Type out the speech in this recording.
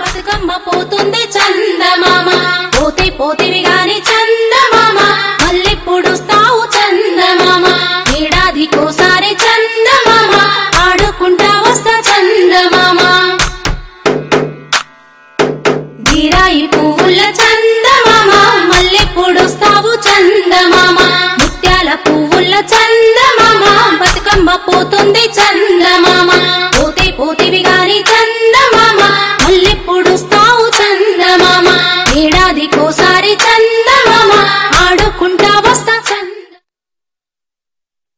బతుకమ్మ పోతుంది చందమామ. పోతే పోతివి గాని చందమామ. మళ్ళెప్పుడు స్థావు చందమామ. ఏడాదికోసారి చందమామ. ఆడుకుంటా వస్తా చందమామ. గిరాయి పువ్వుల చందమామ. మళ్ళెప్పుడు స్థావు చందమామ. ముత్యాల పువ్వుల చందమామ. బతుకమ్మ పోతుంది చందమామ. ఏడాదికోసం